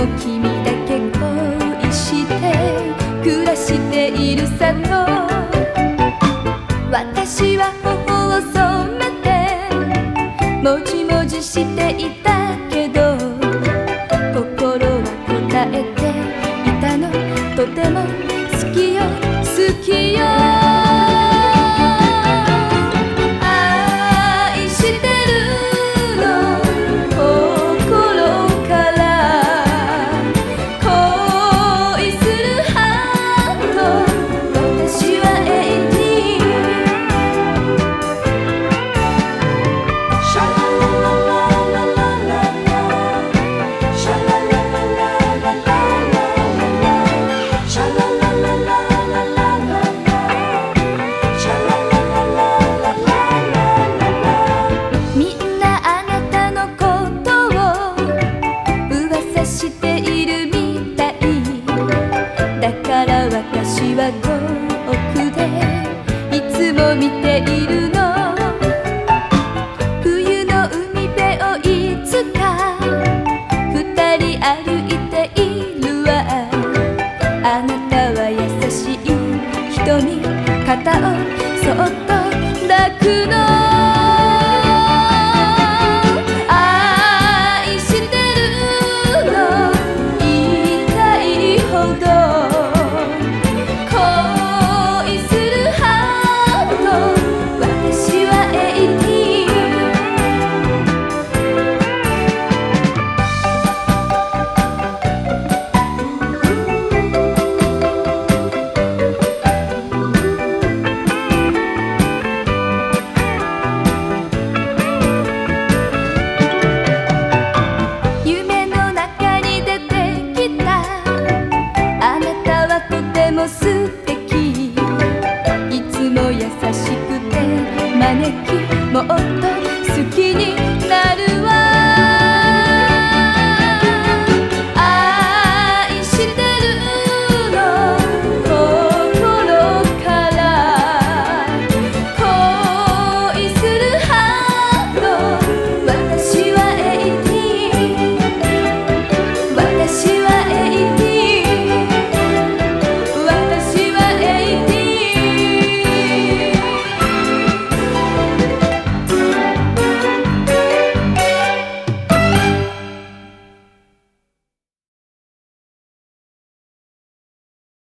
を君だけ恋して暮らしているさと私は頬を染めてもじもじしていたけど心は答えていたの。とても好きよ好きよ。り歩いているわ。あなたは優しい瞳肩をそっと抱くの。も優しくて招きもっと